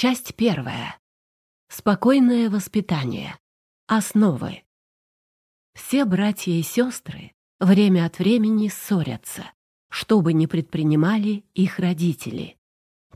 Часть первая. Спокойное воспитание. Основы. Все братья и сестры время от времени ссорятся, что бы ни предпринимали их родители.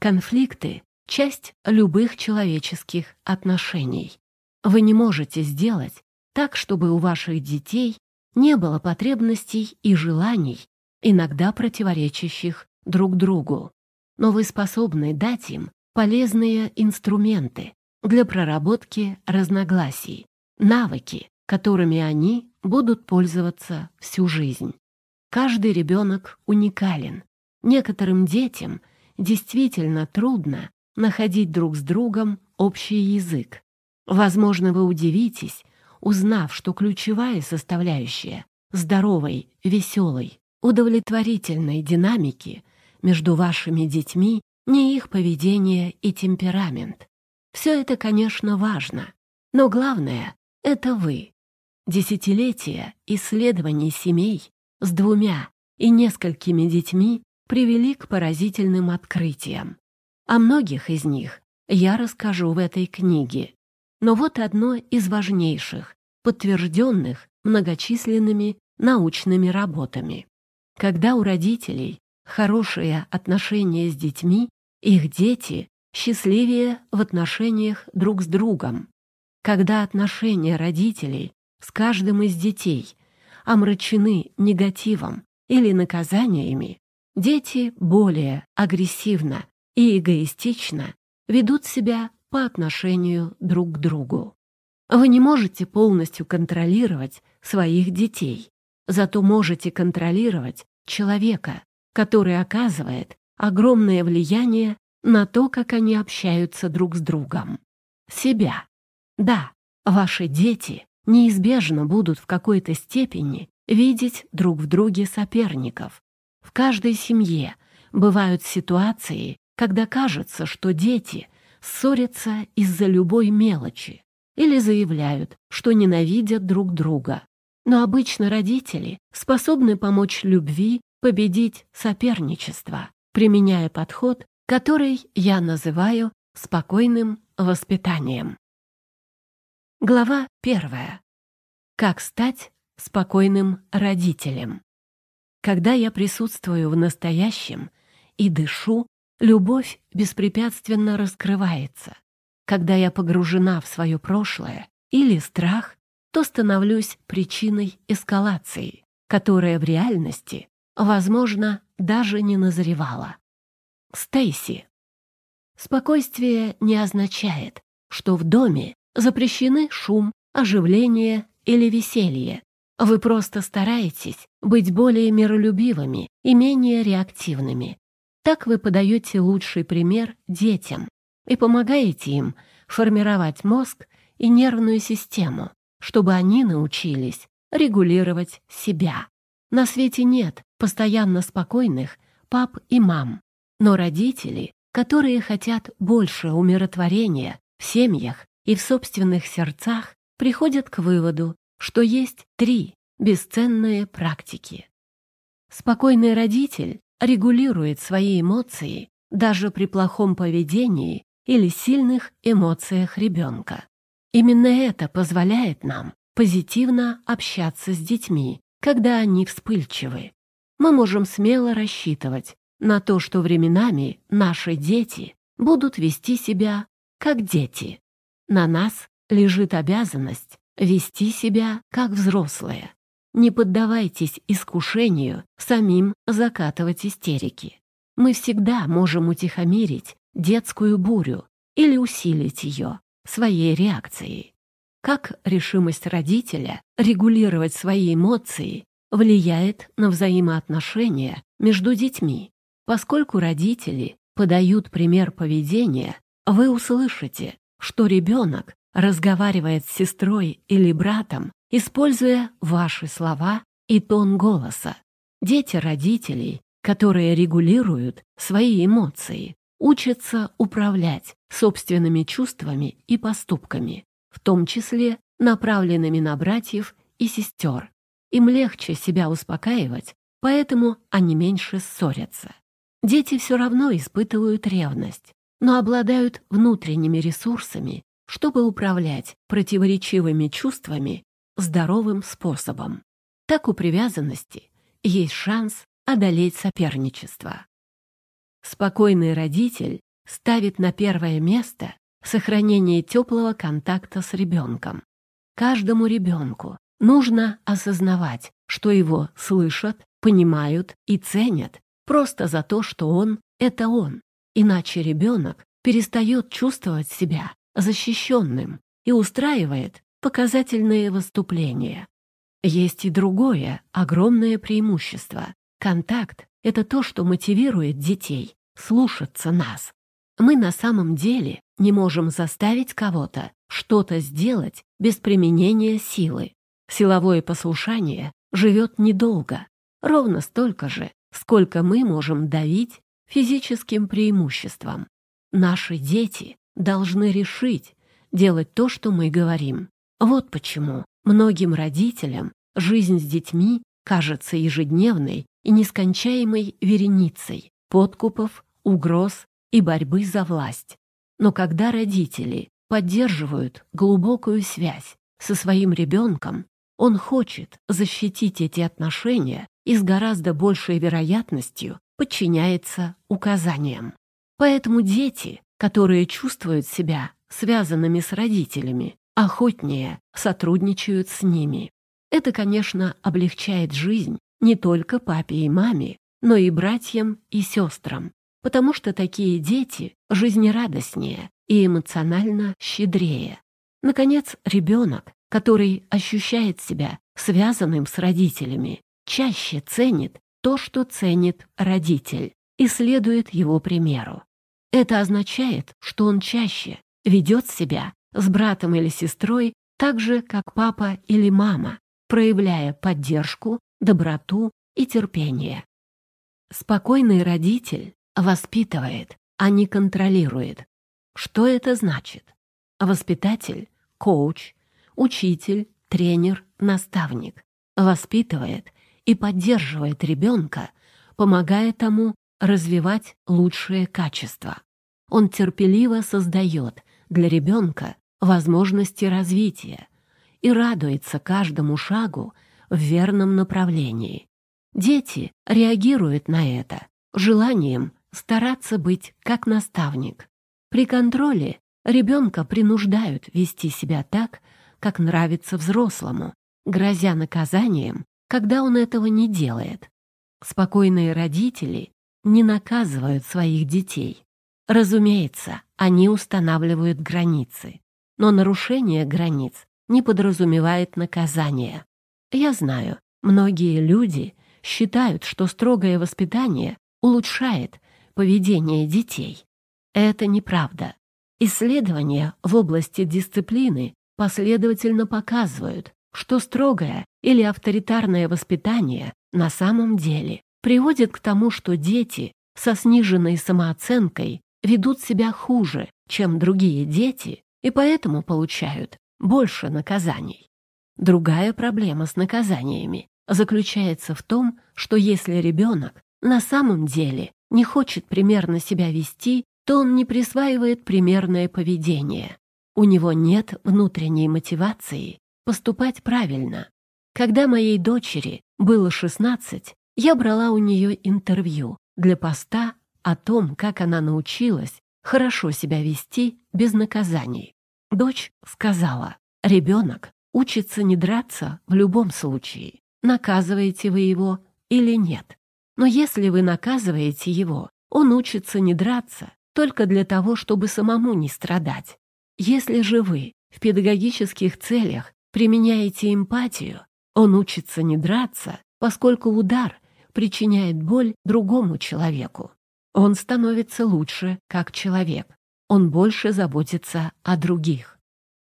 Конфликты — часть любых человеческих отношений. Вы не можете сделать так, чтобы у ваших детей не было потребностей и желаний, иногда противоречащих друг другу. Но вы способны дать им полезные инструменты для проработки разногласий, навыки, которыми они будут пользоваться всю жизнь. Каждый ребенок уникален. Некоторым детям действительно трудно находить друг с другом общий язык. Возможно, вы удивитесь, узнав, что ключевая составляющая здоровой, веселой, удовлетворительной динамики между вашими детьми не их поведение и темперамент. Все это, конечно, важно, но главное — это вы. Десятилетия исследований семей с двумя и несколькими детьми привели к поразительным открытиям. О многих из них я расскажу в этой книге. Но вот одно из важнейших, подтвержденных многочисленными научными работами. Когда у родителей хорошие отношения с детьми, их дети счастливее в отношениях друг с другом. Когда отношения родителей с каждым из детей омрачены негативом или наказаниями, дети более агрессивно и эгоистично ведут себя по отношению друг к другу. Вы не можете полностью контролировать своих детей, зато можете контролировать человека, который оказывает огромное влияние на то, как они общаются друг с другом. Себя. Да, ваши дети неизбежно будут в какой-то степени видеть друг в друге соперников. В каждой семье бывают ситуации, когда кажется, что дети ссорятся из-за любой мелочи или заявляют, что ненавидят друг друга. Но обычно родители способны помочь любви победить соперничество, применяя подход, который я называю спокойным воспитанием. Глава первая. Как стать спокойным родителем? Когда я присутствую в настоящем и дышу, любовь беспрепятственно раскрывается. Когда я погружена в свое прошлое или страх, то становлюсь причиной эскалации, которая в реальности возможно, даже не назревала. Стейси. Спокойствие не означает, что в доме запрещены шум, оживление или веселье. Вы просто стараетесь быть более миролюбивыми и менее реактивными. Так вы подаете лучший пример детям и помогаете им формировать мозг и нервную систему, чтобы они научились регулировать себя. На свете нет постоянно спокойных пап и мам, но родители, которые хотят больше умиротворения в семьях и в собственных сердцах, приходят к выводу, что есть три бесценные практики. Спокойный родитель регулирует свои эмоции даже при плохом поведении или сильных эмоциях ребенка. Именно это позволяет нам позитивно общаться с детьми, когда они вспыльчивы, мы можем смело рассчитывать на то, что временами наши дети будут вести себя как дети. На нас лежит обязанность вести себя как взрослые. Не поддавайтесь искушению самим закатывать истерики. Мы всегда можем утихомирить детскую бурю или усилить ее своей реакцией. Как решимость родителя регулировать свои эмоции влияет на взаимоотношения между детьми. Поскольку родители подают пример поведения, вы услышите, что ребенок разговаривает с сестрой или братом, используя ваши слова и тон голоса. Дети родителей, которые регулируют свои эмоции, учатся управлять собственными чувствами и поступками, в том числе направленными на братьев и сестер. Им легче себя успокаивать, поэтому они меньше ссорятся. Дети все равно испытывают ревность. но обладают внутренними ресурсами, чтобы управлять противоречивыми чувствами здоровым способом. Так у привязанности есть шанс одолеть соперничество. Спокойный родитель ставит на первое место сохранение теплого контакта с ребенком. Каждому ребенку нужно осознавать, что его слышат, понимают и ценят просто за то, что он — это он. Иначе ребенок перестает чувствовать себя защищенным и устраивает показательные выступления. Есть и другое огромное преимущество. Контакт — это то, что мотивирует детей слушаться нас. Мы на самом деле не можем заставить кого-то что-то сделать без применения силы. Силовое послушание живет недолго, ровно столько же, сколько мы можем давить физическим преимуществом. Наши дети должны решить делать то, что мы говорим. Вот почему многим родителям жизнь с детьми кажется ежедневной и нескончаемой вереницей подкупов, угроз и борьбы за власть. Но когда родители поддерживают глубокую связь со своим ребенком, он хочет защитить эти отношения и с гораздо большей вероятностью подчиняется указаниям. Поэтому дети, которые чувствуют себя связанными с родителями, охотнее сотрудничают с ними. Это, конечно, облегчает жизнь не только папе и маме, но и братьям и сестрам, потому что такие дети жизнерадостнее и эмоционально щедрее. Наконец, ребенок, который ощущает себя связанным с родителями, чаще ценит то, что ценит родитель, и следует его примеру. Это означает, что он чаще ведет себя с братом или сестрой так же, как папа или мама, проявляя поддержку, доброту и терпение. Спокойный родитель воспитывает, а не контролирует. Что это значит? Воспитатель, коуч, учитель, тренер, наставник воспитывает и поддерживает ребенка, помогая тому развивать лучшие качества. Он терпеливо создает для ребенка возможности развития и радуется каждому шагу в верном направлении. Дети реагируют на это желанием стараться быть как наставник. При контроле ребенка принуждают вести себя так, как нравится взрослому, грозя наказанием, когда он этого не делает. Спокойные родители не наказывают своих детей. Разумеется, они устанавливают границы, но нарушение границ не подразумевает наказание. Я знаю, многие люди считают, что строгое воспитание улучшает поведение детей. Это неправда. Исследования в области дисциплины последовательно показывают, что строгое или авторитарное воспитание на самом деле приводит к тому, что дети со сниженной самооценкой ведут себя хуже, чем другие дети, и поэтому получают больше наказаний. Другая проблема с наказаниями заключается в том, что если ребенок на самом деле не хочет примерно себя вести, то он не присваивает примерное поведение. У него нет внутренней мотивации поступать правильно. Когда моей дочери было 16, я брала у нее интервью для поста о том, как она научилась хорошо себя вести без наказаний. Дочь сказала, ребенок учится не драться в любом случае, наказываете вы его или нет. Но если вы наказываете его, он учится не драться только для того, чтобы самому не страдать. Если же вы в педагогических целях применяете эмпатию, он учится не драться, поскольку удар причиняет боль другому человеку. Он становится лучше как человек. Он больше заботится о других.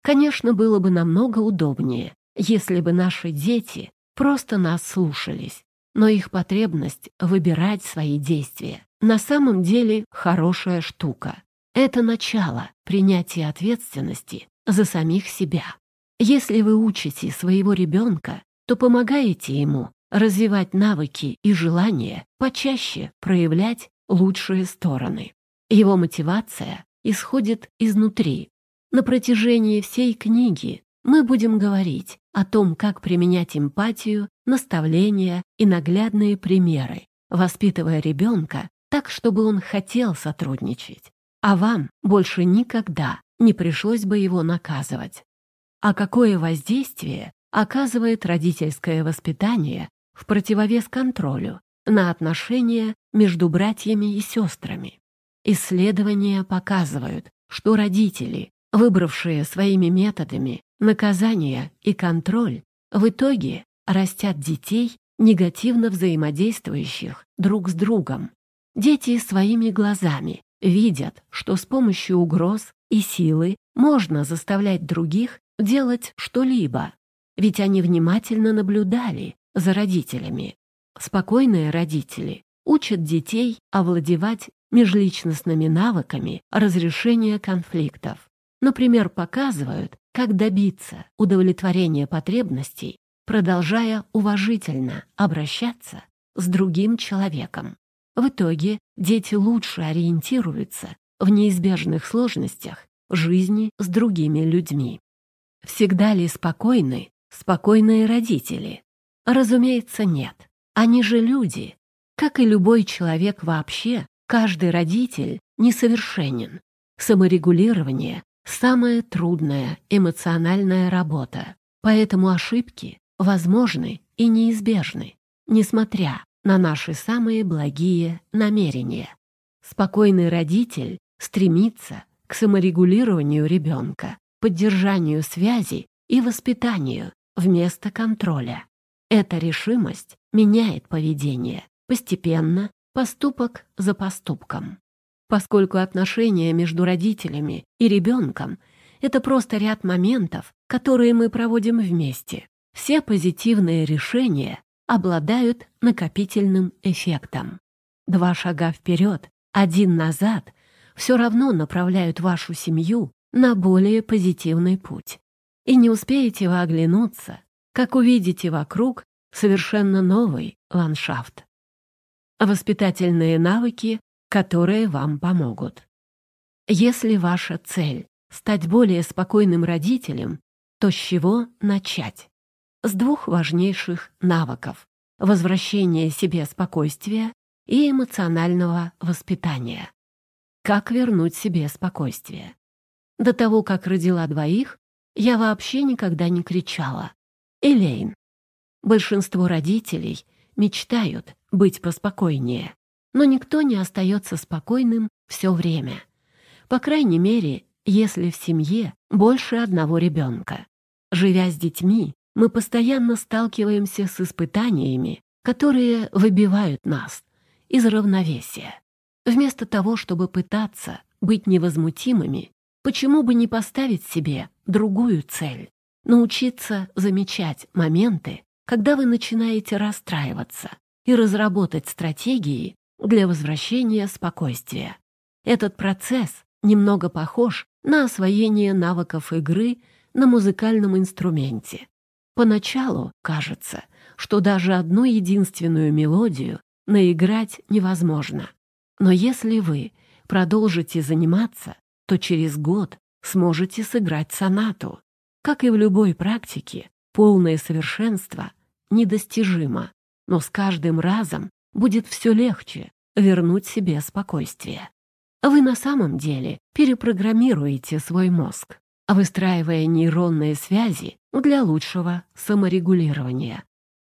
Конечно, было бы намного удобнее, если бы наши дети просто нас слушались, но их потребность выбирать свои действия на самом деле хорошая штука. Это начало принятия ответственности за самих себя. Если вы учите своего ребенка, то помогаете ему развивать навыки и желание почаще проявлять лучшие стороны. Его мотивация исходит изнутри. На протяжении всей книги мы будем говорить о том, как применять эмпатию, наставления и наглядные примеры, воспитывая ребенка так, чтобы он хотел сотрудничать, а вам больше никогда не пришлось бы его наказывать. А какое воздействие оказывает родительское воспитание в противовес контролю на отношения между братьями и сестрами? Исследования показывают, что родители, выбравшие своими методами наказание и контроль, в итоге растят детей, негативно взаимодействующих друг с другом. Дети своими глазами видят, что с помощью угроз и силы можно заставлять других делать что-либо, ведь они внимательно наблюдали за родителями. Спокойные родители учат детей овладевать межличностными навыками разрешения конфликтов. Например, показывают, как добиться удовлетворения потребностей, продолжая уважительно обращаться с другим человеком. В итоге дети лучше ориентируются в неизбежных сложностях жизни с другими людьми. Всегда ли спокойны спокойные родители? Разумеется, нет. Они же люди. Как и любой человек вообще, каждый родитель несовершенен. Саморегулирование — самая трудная эмоциональная работа. Поэтому ошибки возможны и неизбежны, несмотря на наши самые благие намерения. Спокойный родитель стремится к саморегулированию ребенка, поддержанию связи и воспитанию вместо контроля. Эта решимость меняет поведение, постепенно, поступок за поступком. Поскольку отношения между родителями и ребенком — это просто ряд моментов, которые мы проводим вместе, все позитивные решения обладают накопительным эффектом. Два шага вперед, один назад все равно направляют вашу семью на более позитивный путь. И не успеете вы оглянуться, как увидите вокруг совершенно новый ландшафт. Воспитательные навыки, которые вам помогут. Если ваша цель — стать более спокойным родителем, то с чего начать? с двух важнейших навыков — возвращения себе спокойствия и эмоционального воспитания. Как вернуть себе спокойствие? До того, как родила двоих, я вообще никогда не кричала. Элейн. Большинство родителей мечтают быть поспокойнее, но никто не остается спокойным все время. По крайней мере, если в семье больше одного ребенка. Живя с детьми, мы постоянно сталкиваемся с испытаниями, которые выбивают нас из равновесия. Вместо того, чтобы пытаться быть невозмутимыми, почему бы не поставить себе другую цель? Научиться замечать моменты, когда вы начинаете расстраиваться, и разработать стратегии для возвращения спокойствия. Этот процесс немного похож на освоение навыков игры на музыкальном инструменте. Поначалу кажется, что даже одну единственную мелодию наиграть невозможно. Но если вы продолжите заниматься, то через год сможете сыграть сонату. Как и в любой практике, полное совершенство недостижимо, но с каждым разом будет все легче вернуть себе спокойствие. Вы на самом деле перепрограммируете свой мозг выстраивая нейронные связи для лучшего саморегулирования.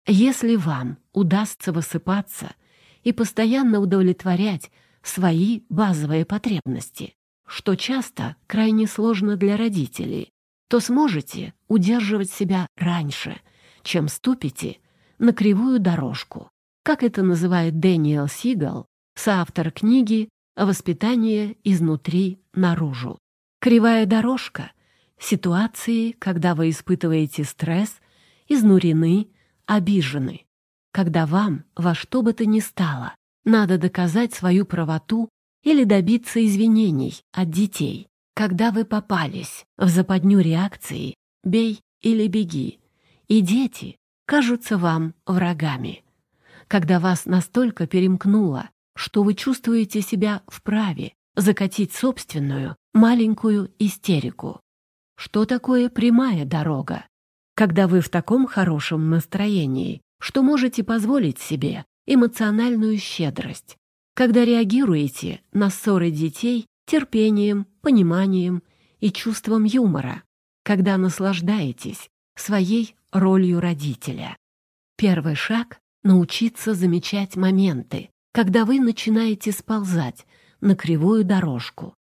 Если вам удастся высыпаться и постоянно удовлетворять свои базовые потребности, что часто крайне сложно для родителей, то сможете удерживать себя раньше, чем ступите на кривую дорожку, как это называет Дэниел Сигал, соавтор книги «Воспитание изнутри наружу». Кривая дорожка. Ситуации, когда вы испытываете стресс, изнурены, обижены, когда вам во что бы то ни стало надо доказать свою правоту или добиться извинений от детей, когда вы попались в западню реакции «бей или беги», и дети кажутся вам врагами, когда вас настолько перемкнуло, что вы чувствуете себя вправе закатить собственную маленькую истерику. Что такое прямая дорога? Когда вы в таком хорошем настроении, что можете позволить себе эмоциональную щедрость, когда реагируете на ссоры детей терпением, пониманием и чувством юмора, когда наслаждаетесь своей ролью родителя. Первый шаг — научиться замечать моменты, когда вы начинаете сползать на кривую дорожку.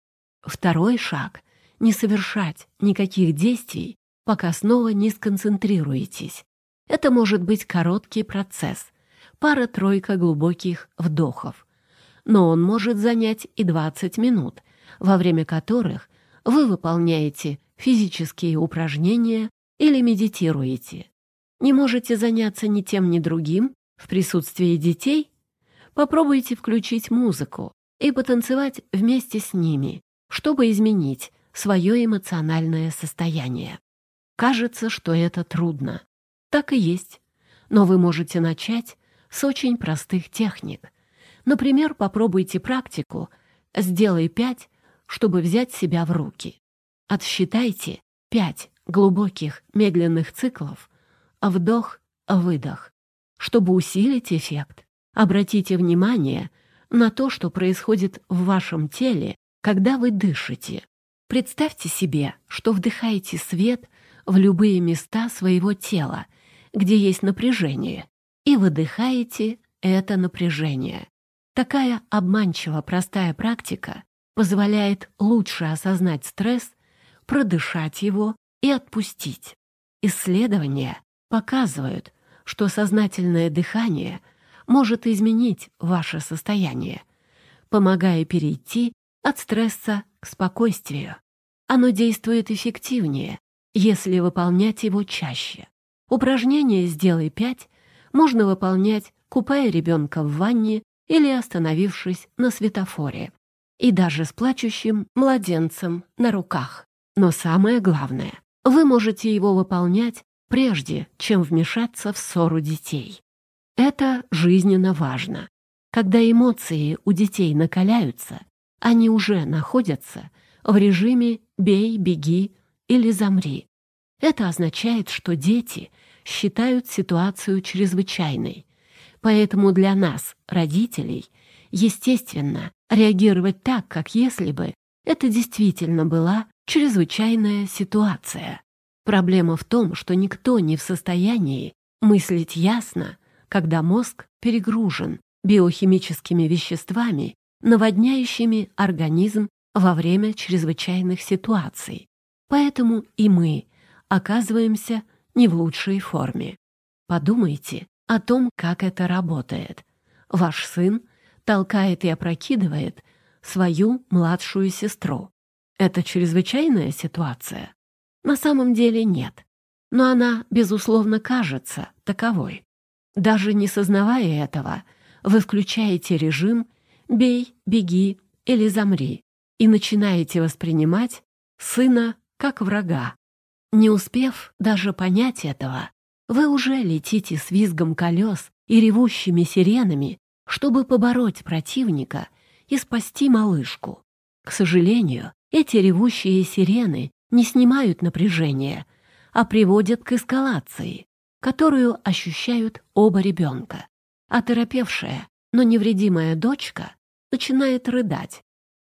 Второй шаг — не совершать никаких действий, пока снова не сконцентрируетесь. Это может быть короткий процесс, пара-тройка глубоких вдохов. Но он может занять и 20 минут, во время которых вы выполняете физические упражнения или медитируете. Не можете заняться ни тем, ни другим в присутствии детей? Попробуйте включить музыку и потанцевать вместе с ними, чтобы изменить свое эмоциональное состояние. Кажется, что это трудно. Так и есть. Но вы можете начать с очень простых техник. Например, попробуйте практику «Сделай пять чтобы взять себя в руки. Отсчитайте пять глубоких медленных циклов вдох-выдох. Чтобы усилить эффект, обратите внимание на то, что происходит в вашем теле, когда вы дышите. Представьте себе, что вдыхаете свет в любые места своего тела, где есть напряжение, и выдыхаете это напряжение. Такая обманчиво простая практика позволяет лучше осознать стресс, продышать его и отпустить. Исследования показывают, что сознательное дыхание может изменить ваше состояние, помогая перейти от стресса к спокойствию. Оно действует эффективнее, если выполнять его чаще. Упражнение «Сделай пять» можно выполнять, купая ребенка в ванне или остановившись на светофоре и даже с плачущим младенцем на руках. Но самое главное, вы можете его выполнять прежде, чем вмешаться в ссору детей. Это жизненно важно. Когда эмоции у детей накаляются, они уже находятся в режиме «бей, беги» или «замри». Это означает, что дети считают ситуацию чрезвычайной. Поэтому для нас, родителей, естественно, реагировать так, как если бы это действительно была чрезвычайная ситуация. Проблема в том, что никто не в состоянии мыслить ясно, когда мозг перегружен биохимическими веществами, наводняющими организм во время чрезвычайных ситуаций. Поэтому и мы оказываемся не в лучшей форме. Подумайте о том, как это работает. Ваш сын толкает и опрокидывает свою младшую сестру. Это чрезвычайная ситуация? На самом деле нет. Но она, безусловно, кажется таковой. Даже не сознавая этого, вы включаете режим «бей», «беги» или «замри» и начинаете воспринимать сына как врага. Не успев даже понять этого, вы уже летите с визгом колес и ревущими сиренами чтобы побороть противника и спасти малышку. К сожалению, эти ревущие сирены не снимают напряжения, а приводят к эскалации, которую ощущают оба ребенка. Оторопевшая, но невредимая дочка начинает рыдать.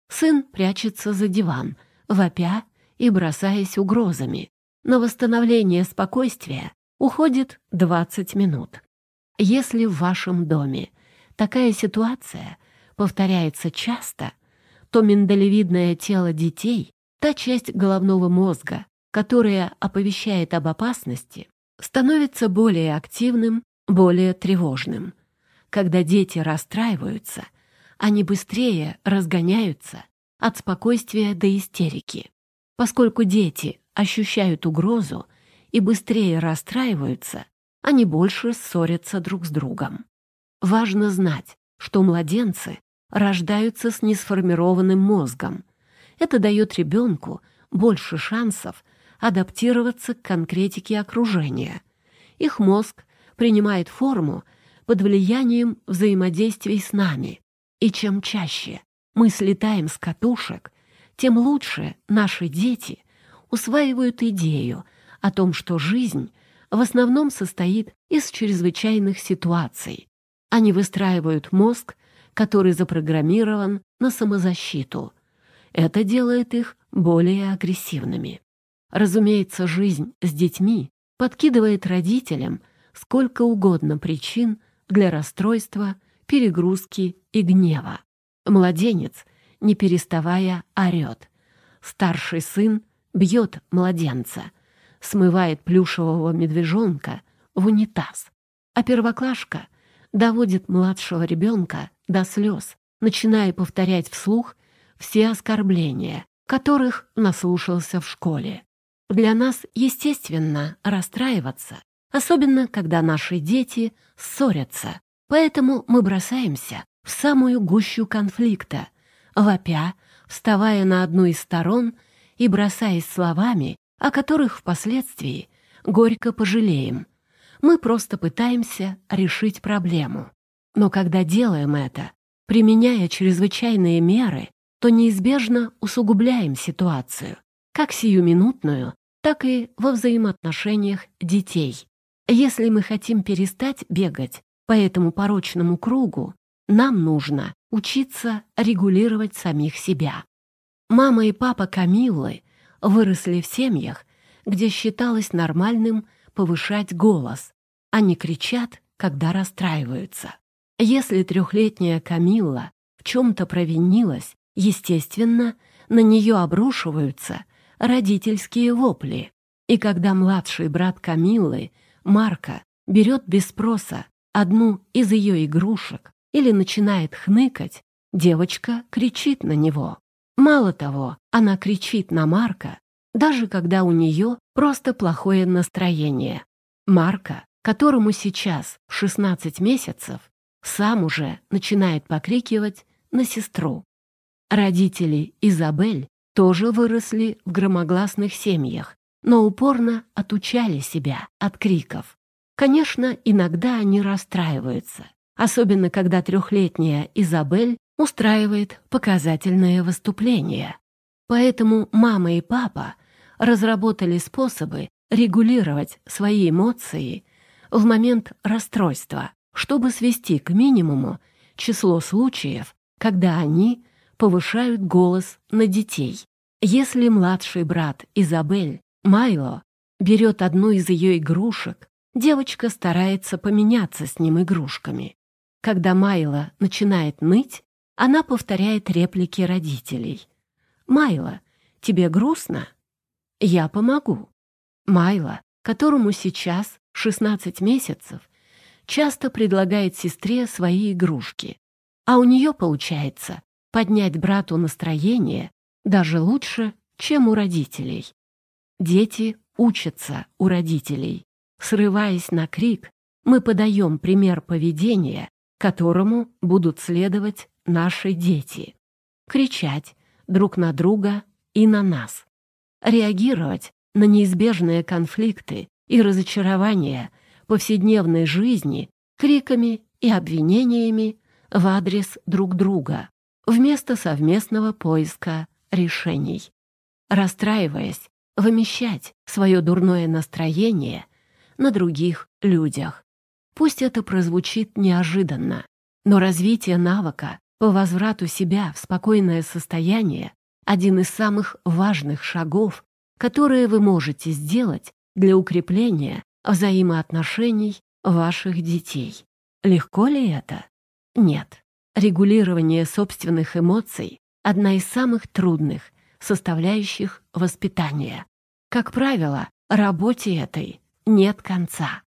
Сын прячется за диван, вопя и бросаясь угрозами. На восстановление спокойствия уходит 20 минут. Если в вашем доме такая ситуация повторяется часто, то миндалевидное тело детей, та часть головного мозга, которая оповещает об опасности, становится более активным, более тревожным. Когда дети расстраиваются, они быстрее разгоняются от спокойствия до истерики. Поскольку дети ощущают угрозу и быстрее расстраиваются, они больше ссорятся друг с другом. Важно знать, что младенцы рождаются с несформированным мозгом. Это дает ребенку больше шансов адаптироваться к конкретике окружения. Их мозг принимает форму под влиянием взаимодействий с нами. И чем чаще мы слетаем с катушек, тем лучше наши дети усваивают идею о том, что жизнь в основном состоит из чрезвычайных ситуаций. Они выстраивают мозг, который запрограммирован на самозащиту. Это делает их более агрессивными. Разумеется, жизнь с детьми подкидывает родителям сколько угодно причин для расстройства, перегрузки и гнева. Младенец, не переставая, орет. Старший сын бьет младенца, смывает плюшевого медвежонка в унитаз. А первоклашка доводит младшего ребенка до слез, начиная повторять вслух все оскорбления, которых наслушался в школе. Для нас естественно расстраиваться, особенно когда наши дети ссорятся, поэтому мы бросаемся в самую гущу конфликта, вопя, вставая на одну из сторон и бросаясь словами, о которых впоследствии горько пожалеем. Мы просто пытаемся решить проблему. Но когда делаем это, применяя чрезвычайные меры, то неизбежно усугубляем ситуацию, как сиюминутную, так и во взаимоотношениях детей. Если мы хотим перестать бегать по этому порочному кругу, нам нужно учиться регулировать самих себя. Мама и папа Камиллы выросли в семьях, где считалось нормальным повышать голос. Они кричат, когда расстраиваются. Если трехлетняя Камилла в чем-то провинилась, естественно, на нее обрушиваются родительские вопли. И когда младший брат Камиллы, Марка, берет без спроса одну из ее игрушек или начинает хныкать, девочка кричит на него. Мало того, она кричит на Марка, даже когда у нее просто плохое настроение. Марка, которому сейчас 16 месяцев, сам уже начинает покрикивать на сестру. Родители Изабель тоже выросли в громогласных семьях, но упорно отучали себя от криков. Конечно, иногда они расстраиваются, особенно когда трехлетняя Изабель устраивает показательные выступления. Поэтому мама и папа разработали способы регулировать свои эмоции в момент расстройства, чтобы свести к минимуму число случаев, когда они повышают голос на детей. Если младший брат Изабель, Майло, берет одну из ее игрушек, девочка старается поменяться с ним игрушками. Когда Майло начинает ныть, она повторяет реплики родителей. «Майло, тебе грустно? Я помогу». Майло, которому сейчас 16 месяцев, часто предлагает сестре свои игрушки, а у нее получается поднять брату настроение даже лучше, чем у родителей. Дети учатся у родителей. Срываясь на крик, мы подаем пример поведения, которому будут следовать наши дети. Кричать друг на друга и на нас. Реагировать на неизбежные конфликты и разочарования повседневной жизни криками и обвинениями в адрес друг друга вместо совместного поиска решений. Расстраиваясь, вымещать свое дурное настроение на других людях. Пусть это прозвучит неожиданно, но развитие навыка по возврату себя в спокойное состояние — один из самых важных шагов, которые вы можете сделать для укрепления взаимоотношений ваших детей. Легко ли это? Нет. Регулирование собственных эмоций — одна из самых трудных составляющих воспитания. Как правило, работе этой нет конца.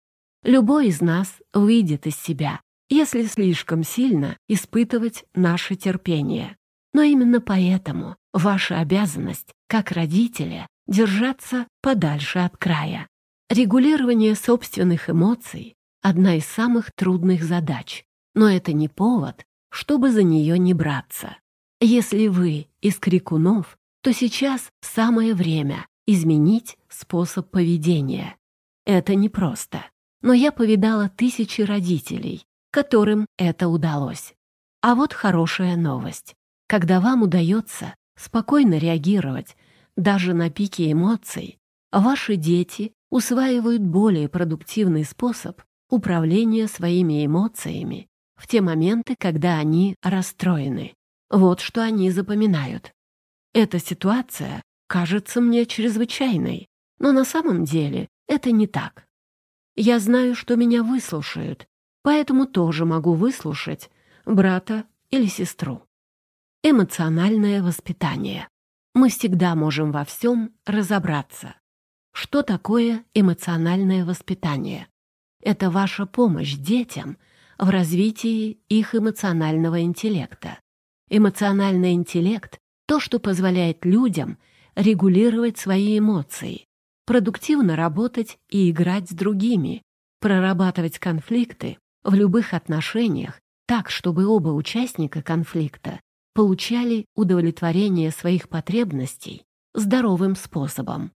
Любой из нас выйдет из себя, если слишком сильно испытывать наше терпение. Но именно поэтому ваша обязанность, как родителя, держаться подальше от края. Регулирование собственных эмоций — одна из самых трудных задач, но это не повод, чтобы за нее не браться. Если вы из крикунов, то сейчас самое время изменить способ поведения. Это непросто, но я повидала тысячи родителей, которым это удалось. А вот хорошая новость. Когда вам удается спокойно реагировать даже на пике эмоций, ваши дети усваивают более продуктивный способ управления своими эмоциями в те моменты, когда они расстроены. Вот что они запоминают. Эта ситуация кажется мне чрезвычайной, но на самом деле это не так. Я знаю, что меня выслушают, поэтому тоже могу выслушать брата или сестру. Эмоциональное воспитание. Мы всегда можем во всем разобраться. Что такое эмоциональное воспитание? Это ваша помощь детям в развитии их эмоционального интеллекта. Эмоциональный интеллект — то, что позволяет людям регулировать свои эмоции, продуктивно работать и играть с другими, прорабатывать конфликты в любых отношениях так, чтобы оба участника конфликта получали удовлетворение своих потребностей здоровым способом.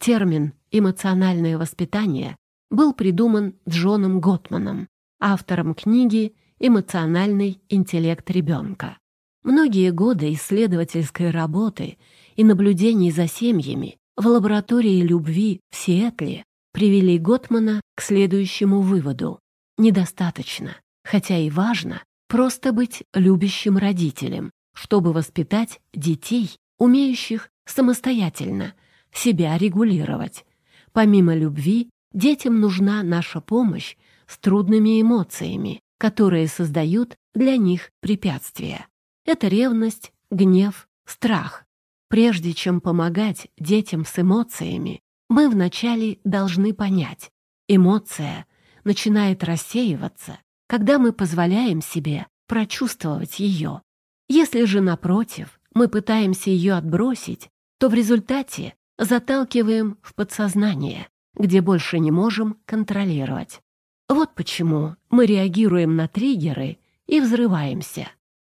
Термин «эмоциональное воспитание» был придуман Джоном Готманом, автором книги «Эмоциональный интеллект ребенка». Многие годы исследовательской работы и наблюдений за семьями в лаборатории любви в Сиэтле привели Готмана к следующему выводу. Недостаточно, хотя и важно, просто быть любящим родителем, чтобы воспитать детей, умеющих самостоятельно себя регулировать. Помимо любви, детям нужна наша помощь с трудными эмоциями, которые создают для них препятствия. Это ревность, гнев, страх. Прежде чем помогать детям с эмоциями, мы вначале должны понять, эмоция начинает рассеиваться, когда мы позволяем себе прочувствовать ее. Если же, напротив, мы пытаемся ее отбросить, то в результате заталкиваем в подсознание, где больше не можем контролировать. Вот почему мы реагируем на триггеры и взрываемся.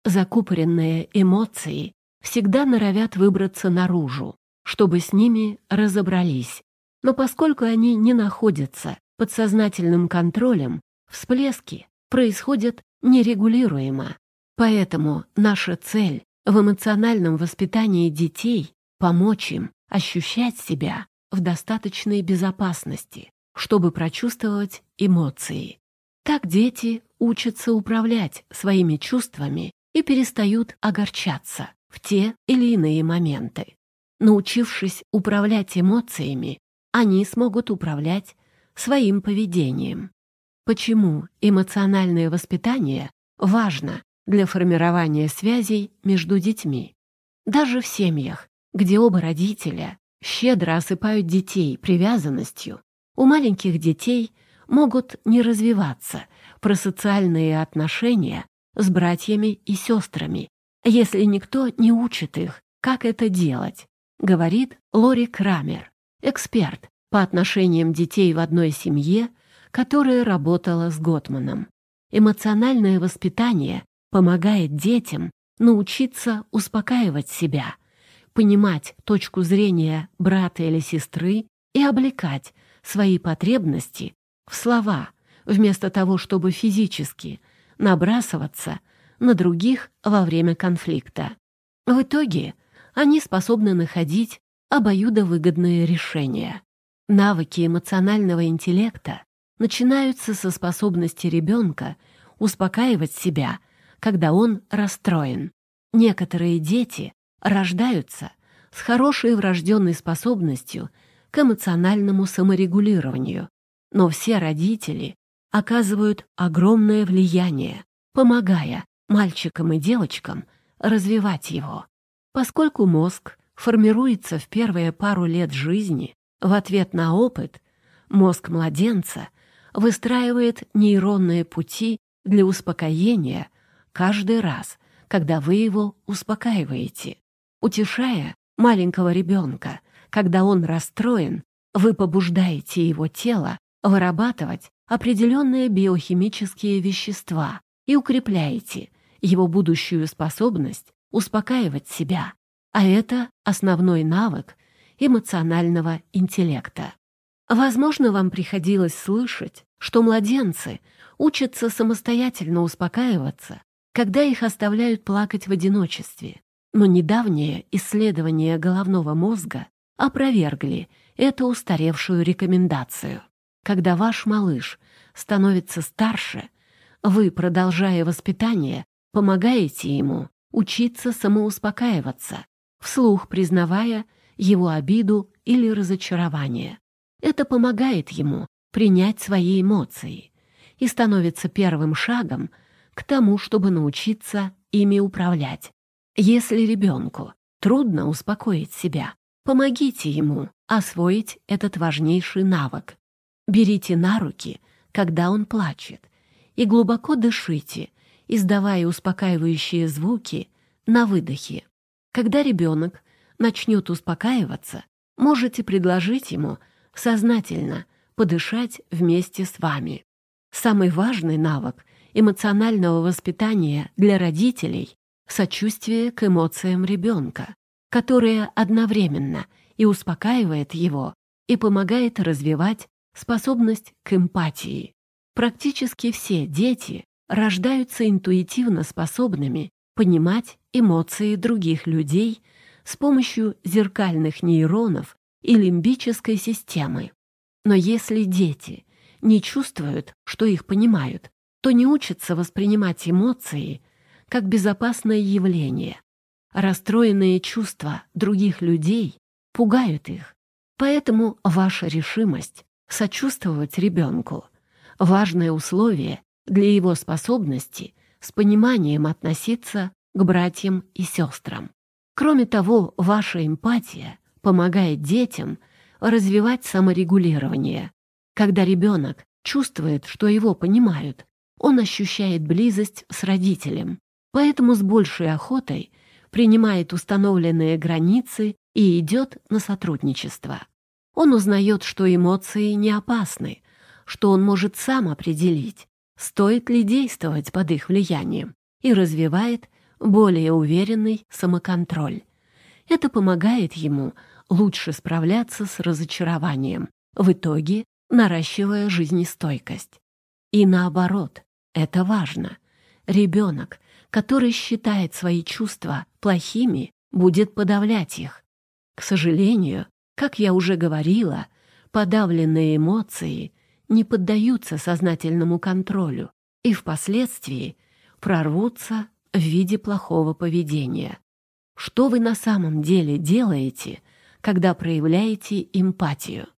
Закупоренные эмоции всегда норовят выбраться наружу, чтобы с ними разобрались. Но поскольку они не находятся под сознательным контролем, всплески происходят нерегулируемо. Поэтому наша цель в эмоциональном воспитании детей — помочь им ощущать себя в достаточной безопасности, чтобы прочувствовать эмоции. Так дети учатся управлять своими чувствами и перестают огорчаться в те или иные моменты. Научившись управлять эмоциями, они смогут управлять своим поведением. Почему эмоциональное воспитание важно для формирования связей между детьми? Даже в семьях, где оба родителя щедро осыпают детей привязанностью, у маленьких детей могут не развиваться просоциальные отношения с братьями и сестрами, если никто не учит их, как это делать, говорит Лори Крамер, эксперт по отношениям детей в одной семье, которая работала с Готманом. Эмоциональное воспитание помогает детям научиться успокаивать себя, понимать точку зрения брата или сестры и облекать свои потребности в слова, вместо того, чтобы физически набрасываться на других во время конфликта. В итоге они способны находить обоюдовыгодные решения. Навыки эмоционального интеллекта начинаются со способности ребенка успокаивать себя, когда он расстроен. Некоторые дети рождаются с хорошей врожденной способностью к эмоциональному саморегулированию, но все родители оказывают огромное влияние, помогая мальчикам и девочкам развивать его. Поскольку мозг формируется в первые пару лет жизни в ответ на опыт, мозг младенца выстраивает нейронные пути для успокоения каждый раз, когда вы его успокаиваете. Утешая маленького ребенка, когда он расстроен, вы побуждаете его тело вырабатывать определенные биохимические вещества и укрепляете его будущую способность успокаивать себя. А это основной навык эмоционального интеллекта. Возможно, вам приходилось слышать, что младенцы учатся самостоятельно успокаиваться, когда их оставляют плакать в одиночестве. Но недавнее исследование головного мозга опровергли эту устаревшую рекомендацию. Когда ваш малыш становится старше, вы, продолжая воспитание, помогаете ему учиться самоуспокаиваться, вслух признавая его обиду или разочарование. Это помогает ему принять свои эмоции и становится первым шагом к тому, чтобы научиться ими управлять. Если ребенку трудно успокоить себя, помогите ему освоить этот важнейший навык. Берите на руки, когда он плачет, и глубоко дышите, издавая успокаивающие звуки на выдохе. Когда ребенок начнет успокаиваться, можете предложить ему сознательно подышать вместе с вами. Самый важный навык эмоционального воспитания для родителей — сочувствие к эмоциям ребенка, которое одновременно и успокаивает его, и помогает развивать способность к эмпатии. Практически все дети рождаются интуитивно способными понимать эмоции других людей с помощью зеркальных нейронов и лимбической системы. Но если дети не чувствуют, что их понимают, то не учатся воспринимать эмоции как безопасное явление. Расстроенные чувства других людей пугают их. Поэтому ваша решимость сочувствовать ребенку — важное условие для его способности с пониманием относиться к братьям и сестрам. Кроме того, ваша эмпатия помогает детям развивать саморегулирование. Когда ребенок чувствует, что его понимают, он ощущает близость с родителем, поэтому с большей охотой принимает установленные границы и идет на сотрудничество. Он узнает, что эмоции не опасны, что он может сам определить, стоит ли действовать под их влиянием, и развивает более уверенный самоконтроль. Это помогает ему лучше справляться с разочарованием, в итоге наращивая жизнестойкость. И наоборот, это важно. Ребенок, который считает свои чувства плохими, будет подавлять их. К сожалению, как я уже говорила, подавленные эмоции не поддаются сознательному контролю и впоследствии прорвутся в виде плохого поведения. Что вы на самом деле делаете, когда проявляете эмпатию?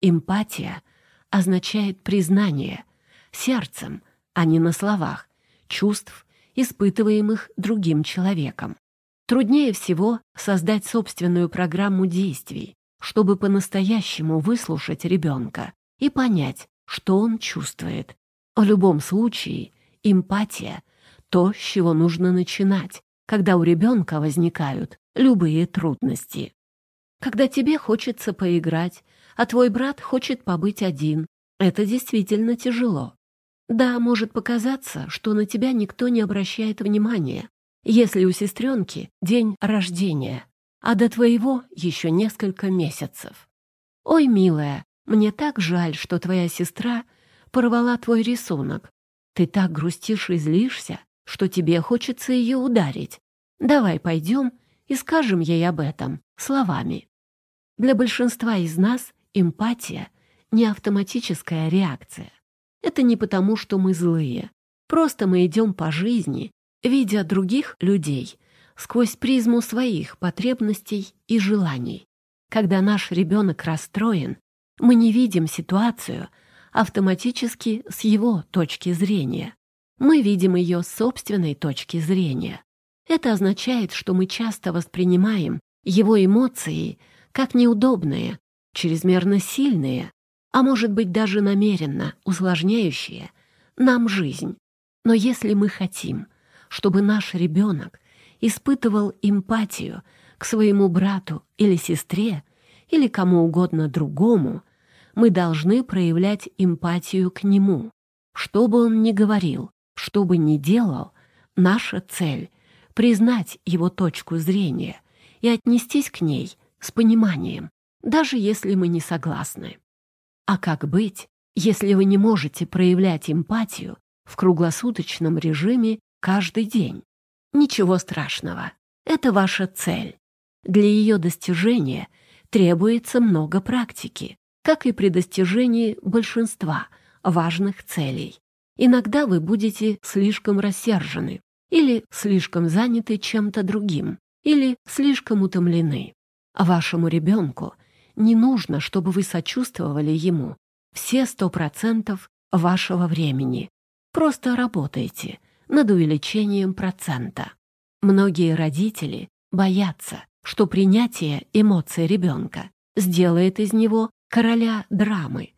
Эмпатия означает признание сердцем, а не на словах, чувств, испытываемых другим человеком. Труднее всего создать собственную программу действий, чтобы по-настоящему выслушать ребенка и понять, что он чувствует. В любом случае, эмпатия — то, с чего нужно начинать, когда у ребенка возникают любые трудности. Когда тебе хочется поиграть, а твой брат хочет побыть один, это действительно тяжело. Да, может показаться, что на тебя никто не обращает внимания, если у сестренки день рождения, а до твоего еще несколько месяцев. Ой, милая, мне так жаль, что твоя сестра порвала твой рисунок. Ты так грустишь и злишься, что тебе хочется ее ударить. Давай пойдем и скажем ей об этом словами. Для большинства из нас эмпатия — не автоматическая реакция. Это не потому, что мы злые. Просто мы идем по жизни, видя других людей сквозь призму своих потребностей и желаний. Когда наш ребенок расстроен, мы не видим ситуацию автоматически с его точки зрения. Мы видим ее с собственной точки зрения. Это означает, что мы часто воспринимаем его эмоции как неудобные, чрезмерно сильные, а может быть даже намеренно усложняющие нам жизнь. Но если мы хотим, чтобы наш ребенок испытывал эмпатию к своему брату или сестре, или кому угодно другому, мы должны проявлять эмпатию к нему. Что бы он ни говорил, что бы ни делал, наша цель — признать его точку зрения и отнестись к ней с пониманием, даже если мы не согласны. А как быть, если вы не можете проявлять эмпатию в круглосуточном режиме каждый день. Ничего страшного. Это ваша цель. Для ее достижения требуется много практики, как и при достижении большинства важных целей. Иногда вы будете слишком рассержены или слишком заняты чем-то другим, или слишком утомлены. Вашему ребенку не нужно, чтобы вы сочувствовали ему все сто процентов вашего времени. Просто работайте над увеличением процента. Многие родители боятся, что принятие эмоций ребенка сделает из него короля драмы.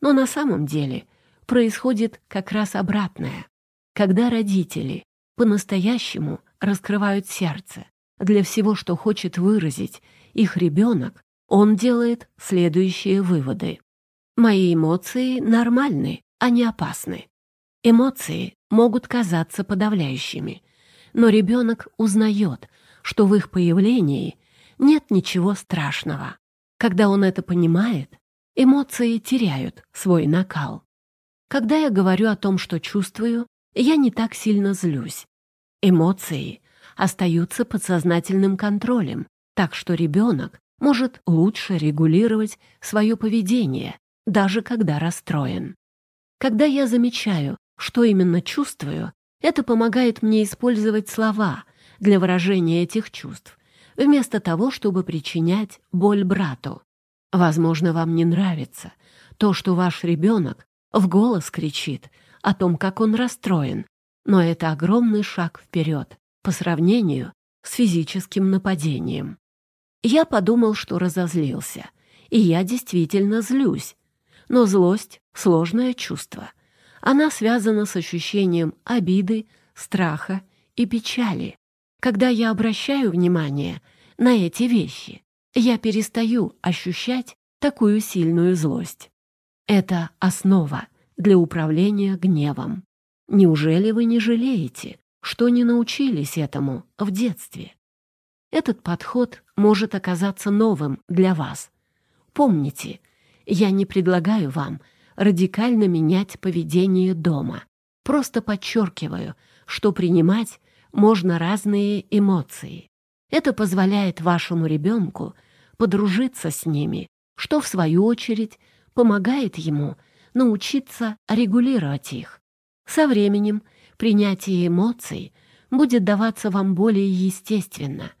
Но на самом деле происходит как раз обратное. Когда родители по-настоящему раскрывают сердце для всего, что хочет выразить их ребенок, он делает следующие выводы. Мои эмоции нормальны, а не опасны. Эмоции могут казаться подавляющими, но ребенок узнает, что в их появлении нет ничего страшного. Когда он это понимает, эмоции теряют свой накал. Когда я говорю о том, что чувствую, я не так сильно злюсь. Эмоции остаются подсознательным контролем, так что ребенок может лучше регулировать свое поведение, даже когда расстроен. Когда я замечаю, что именно чувствую, это помогает мне использовать слова для выражения этих чувств, вместо того, чтобы причинять боль брату. Возможно, вам не нравится то, что ваш ребенок в голос кричит о том, как он расстроен, но это огромный шаг вперед по сравнению с физическим нападением. Я подумал, что разозлился, и я действительно злюсь. Но злость — сложное чувство. Она связана с ощущением обиды, страха и печали. Когда я обращаю внимание на эти вещи, я перестаю ощущать такую сильную злость. Это основа для управления гневом. Неужели вы не жалеете, что не научились этому в детстве? Этот подход может оказаться новым для вас. Помните, я не предлагаю вам радикально менять поведение дома. Просто подчеркиваю, что принимать можно разные эмоции. Это позволяет вашему ребенку подружиться с ними, что, в свою очередь, помогает ему научиться регулировать их. Со временем принятие эмоций будет даваться вам более естественно,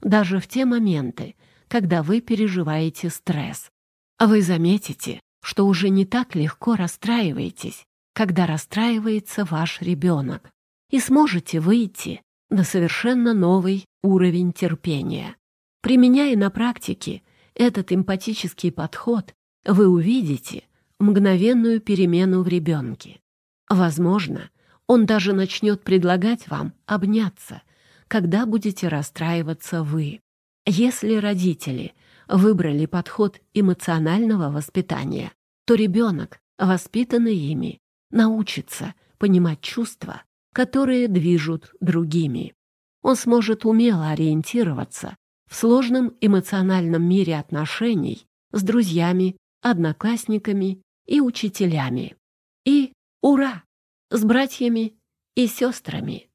даже в те моменты, когда вы переживаете стресс. А вы заметите, что уже не так легко расстраиваетесь, когда расстраивается ваш ребенок, и сможете выйти на совершенно новый уровень терпения. Применяя на практике этот эмпатический подход, вы увидите мгновенную перемену в ребенке. Возможно, он даже начнет предлагать вам обняться, когда будете расстраиваться вы. Если родители выбрали подход эмоционального воспитания, то ребенок, воспитанный ими, научится понимать чувства, которые движут другими. Он сможет умело ориентироваться в сложном эмоциональном мире отношений с друзьями, одноклассниками и учителями. И ура! С братьями и сестрами.